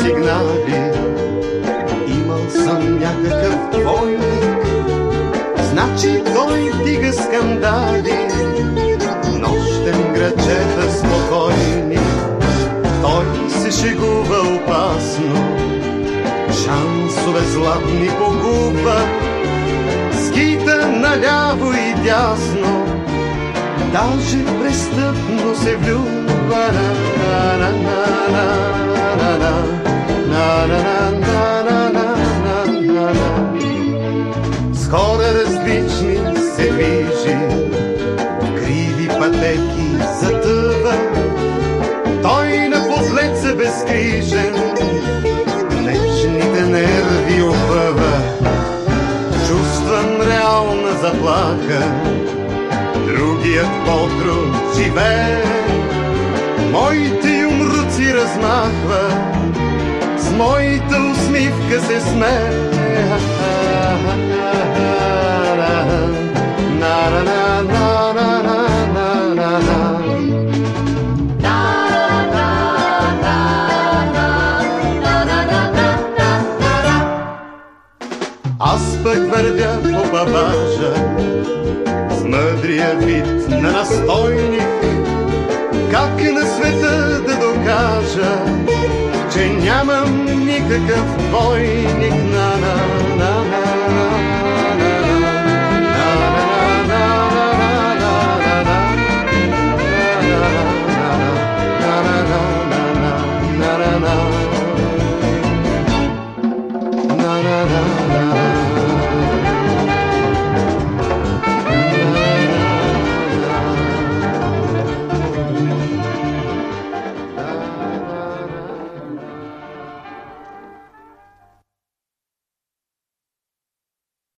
сигнали. Имал съм някакъв двойник, значи той дига скандали. Нощем грачета спокойни, той се шегува опасно. Шансове златни погуба, скита наляво и дясно. Даже престъпно се влюбва. Затъва. Той на подлец е безкрижен, нежните нерви опъва. Чувствам реална заплаха, другият по-труд живее. Моите юмруци размахва, с моята усмивка се смее. Аз пък вървя по бабажа с мъдрия вид на настойник. Как на света да докажа, че нямам никакъв нас.